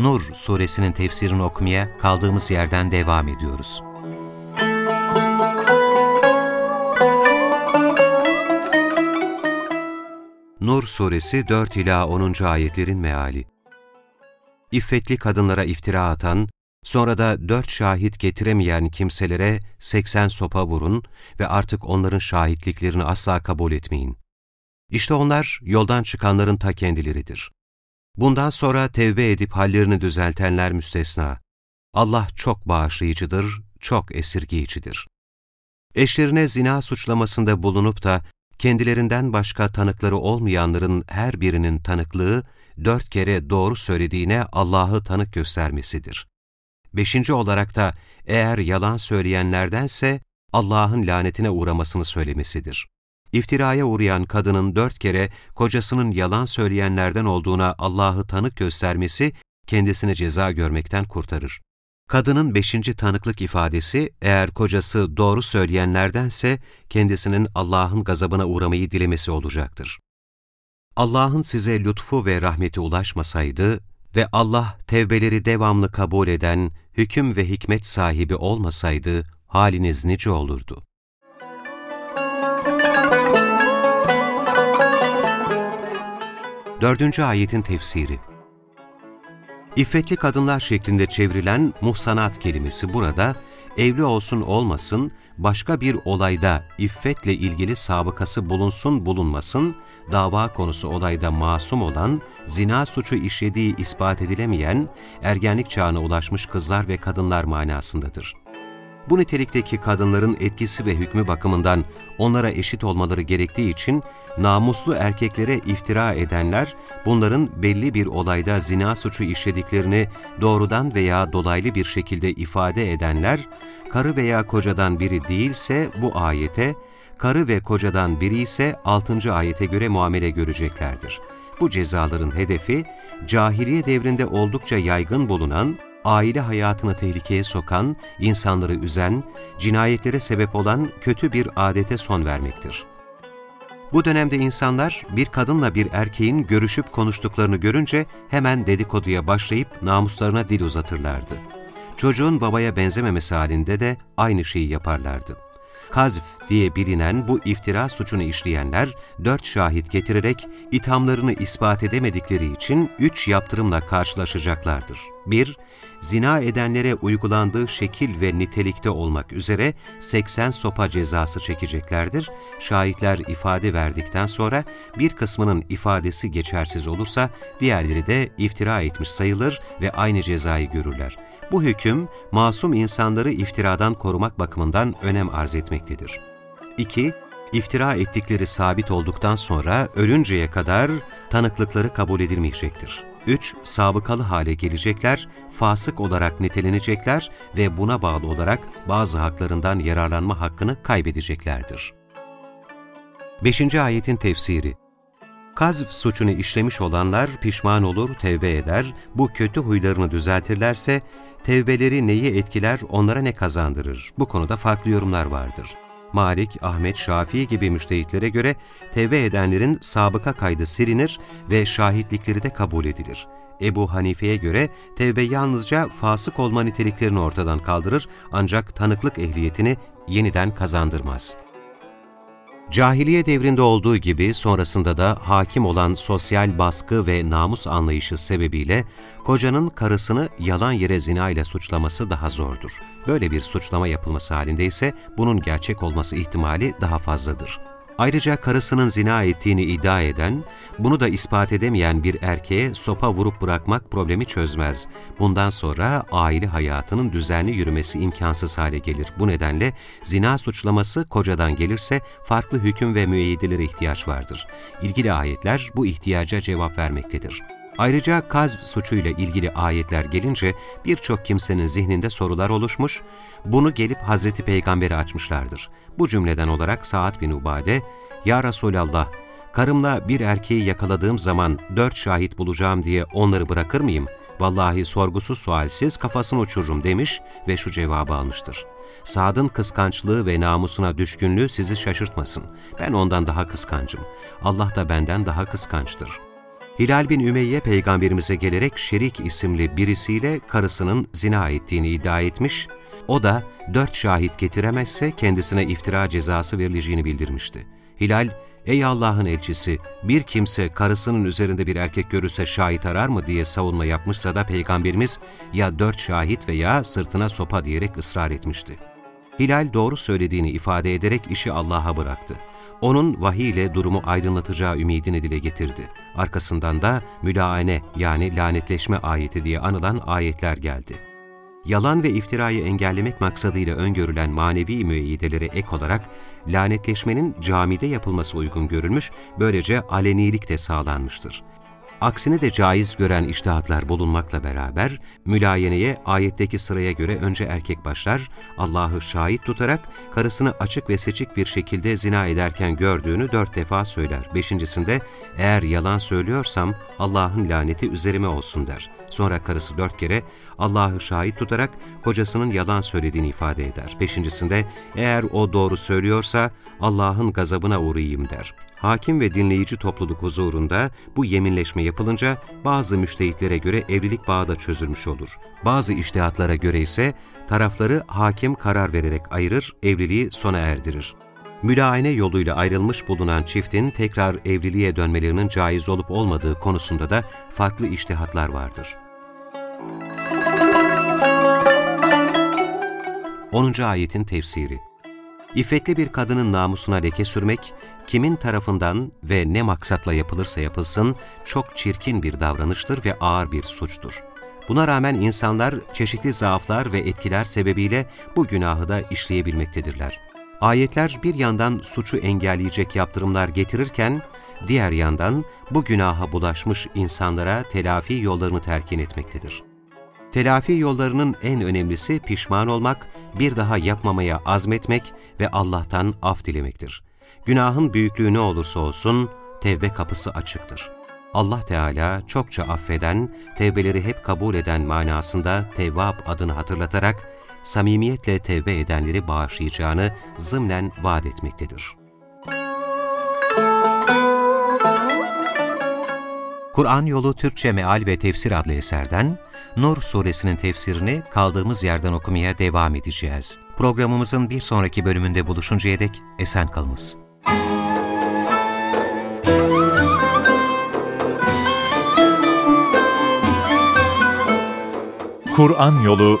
Nur suresinin tefsirini okumaya kaldığımız yerden devam ediyoruz. Nur suresi 4 ila 10. ayetlerin meali. İffetli kadınlara iftira atan, sonra da dört şahit getiremeyen kimselere 80 sopa vurun ve artık onların şahitliklerini asla kabul etmeyin. İşte onlar yoldan çıkanların ta kendileridir. Bundan sonra tevbe edip hallerini düzeltenler müstesna. Allah çok bağışlayıcıdır, çok esirgiyicidir. Eşlerine zina suçlamasında bulunup da kendilerinden başka tanıkları olmayanların her birinin tanıklığı, dört kere doğru söylediğine Allah'ı tanık göstermesidir. Beşinci olarak da eğer yalan söyleyenlerdense Allah'ın lanetine uğramasını söylemesidir. İftiraya uğrayan kadının dört kere kocasının yalan söyleyenlerden olduğuna Allah'ı tanık göstermesi kendisini ceza görmekten kurtarır. Kadının beşinci tanıklık ifadesi eğer kocası doğru söyleyenlerdense kendisinin Allah'ın gazabına uğramayı dilemesi olacaktır. Allah'ın size lütfu ve rahmeti ulaşmasaydı ve Allah tevbeleri devamlı kabul eden, hüküm ve hikmet sahibi olmasaydı haliniz nice olurdu? Dördüncü ayetin tefsiri İffetli kadınlar şeklinde çevrilen muhsanat kelimesi burada, evli olsun olmasın, başka bir olayda iffetle ilgili sabıkası bulunsun bulunmasın, dava konusu olayda masum olan, zina suçu işlediği ispat edilemeyen, ergenlik çağına ulaşmış kızlar ve kadınlar manasındadır. Bu nitelikteki kadınların etkisi ve hükmü bakımından onlara eşit olmaları gerektiği için namuslu erkeklere iftira edenler, bunların belli bir olayda zina suçu işlediklerini doğrudan veya dolaylı bir şekilde ifade edenler, karı veya kocadan biri değilse bu ayete, karı ve kocadan biri ise 6. ayete göre muamele göreceklerdir. Bu cezaların hedefi, cahiliye devrinde oldukça yaygın bulunan, aile hayatını tehlikeye sokan, insanları üzen, cinayetlere sebep olan kötü bir adete son vermektir. Bu dönemde insanlar bir kadınla bir erkeğin görüşüp konuştuklarını görünce hemen dedikoduya başlayıp namuslarına dil uzatırlardı. Çocuğun babaya benzememesi halinde de aynı şeyi yaparlardı. Kazf diye bilinen bu iftira suçunu işleyenler dört şahit getirerek ithamlarını ispat edemedikleri için üç yaptırımla karşılaşacaklardır. 1- zina edenlere uygulandığı şekil ve nitelikte olmak üzere 80 sopa cezası çekeceklerdir. Şahitler ifade verdikten sonra bir kısmının ifadesi geçersiz olursa diğerleri de iftira etmiş sayılır ve aynı cezayı görürler. Bu hüküm masum insanları iftiradan korumak bakımından önem arz etmektedir. 2. İftira ettikleri sabit olduktan sonra ölünceye kadar tanıklıkları kabul edilmeyecektir. 3. Sabıkalı hale gelecekler, fasık olarak nitelenecekler ve buna bağlı olarak bazı haklarından yararlanma hakkını kaybedeceklerdir. 5. Ayetin tefsiri Kazf suçunu işlemiş olanlar pişman olur, tevbe eder, bu kötü huylarını düzeltirlerse, tevbeleri neyi etkiler, onlara ne kazandırır? Bu konuda farklı yorumlar vardır. Malik, Ahmet, Şafii gibi müştehitlere göre tevbe edenlerin sabıka kaydı silinir ve şahitlikleri de kabul edilir. Ebu Hanife'ye göre tevbe yalnızca fasık olma niteliklerini ortadan kaldırır ancak tanıklık ehliyetini yeniden kazandırmaz. Cahiliye devrinde olduğu gibi sonrasında da hakim olan sosyal baskı ve namus anlayışı sebebiyle kocanın karısını yalan yere zina ile suçlaması daha zordur. Böyle bir suçlama yapılması halinde ise bunun gerçek olması ihtimali daha fazladır. Ayrıca karısının zina ettiğini iddia eden, bunu da ispat edemeyen bir erkeğe sopa vurup bırakmak problemi çözmez. Bundan sonra aile hayatının düzenli yürümesi imkansız hale gelir. Bu nedenle zina suçlaması kocadan gelirse farklı hüküm ve müeyyidelere ihtiyaç vardır. İlgili ayetler bu ihtiyaca cevap vermektedir. Ayrıca kazb suçuyla ilgili ayetler gelince birçok kimsenin zihninde sorular oluşmuş, bunu gelip Hazreti Peygamber'e açmışlardır. Bu cümleden olarak Sa'd bin Ubade, ''Ya Resulallah, karımla bir erkeği yakaladığım zaman dört şahit bulacağım diye onları bırakır mıyım? Vallahi sorgusuz sualsiz kafasını uçururum.'' demiş ve şu cevabı almıştır. Sad'ın kıskançlığı ve namusuna düşkünlüğü sizi şaşırtmasın. Ben ondan daha kıskancım. Allah da benden daha kıskançtır.'' Hilal bin Ümeyye peygamberimize gelerek Şerik isimli birisiyle karısının zina ettiğini iddia etmiş, o da dört şahit getiremezse kendisine iftira cezası verileceğini bildirmişti. Hilal, ''Ey Allah'ın elçisi, bir kimse karısının üzerinde bir erkek görürse şahit arar mı?'' diye savunma yapmışsa da Peygamberimiz ya dört şahit veya sırtına sopa diyerek ısrar etmişti. Hilal doğru söylediğini ifade ederek işi Allah'a bıraktı. Onun vahiy ile durumu aydınlatacağı ümidini dile getirdi. Arkasından da mülaane yani lanetleşme ayeti diye anılan ayetler geldi. Yalan ve iftirayı engellemek maksadıyla öngörülen manevi müeyyidelere ek olarak lanetleşmenin camide yapılması uygun görülmüş, böylece alenilik de sağlanmıştır. Aksini de caiz gören iştihatlar bulunmakla beraber, mülayeneye ayetteki sıraya göre önce erkek başlar, Allah'ı şahit tutarak karısını açık ve seçik bir şekilde zina ederken gördüğünü dört defa söyler. Beşincisinde, eğer yalan söylüyorsam Allah'ın laneti üzerime olsun der. Sonra karısı dört kere Allah'ı şahit tutarak kocasının yalan söylediğini ifade eder. Beşincisinde, eğer o doğru söylüyorsa Allah'ın gazabına uğrayayım der. Hakim ve dinleyici topluluk huzurunda bu yeminleşme yapılınca bazı müştehitlere göre evlilik bağı da çözülmüş olur. Bazı iştihatlara göre ise tarafları hakim karar vererek ayırır, evliliği sona erdirir. Mülaene yoluyla ayrılmış bulunan çiftin tekrar evliliğe dönmelerinin caiz olup olmadığı konusunda da farklı iştihatlar vardır. 10. Ayetin Tefsiri İffetli bir kadının namusuna leke sürmek, kimin tarafından ve ne maksatla yapılırsa yapılsın, çok çirkin bir davranıştır ve ağır bir suçtur. Buna rağmen insanlar çeşitli zaaflar ve etkiler sebebiyle bu günahı da işleyebilmektedirler. Ayetler bir yandan suçu engelleyecek yaptırımlar getirirken, diğer yandan bu günaha bulaşmış insanlara telafi yollarını terkin etmektedir. Telafi yollarının en önemlisi pişman olmak, bir daha yapmamaya azmetmek ve Allah'tan af dilemektir. Günahın büyüklüğü ne olursa olsun, tevbe kapısı açıktır. Allah Teala çokça affeden, tevbeleri hep kabul eden manasında Tevvab adını hatırlatarak, samimiyetle tevbe edenleri bağışlayacağını zımnen vaat etmektedir. Kur'an Yolu Türkçe Meal ve Tefsir adlı eserden Nur suresinin tefsirini kaldığımız yerden okumaya devam edeceğiz. Programımızın bir sonraki bölümünde buluşuncaya dek esen kalınız. Kur'an Yolu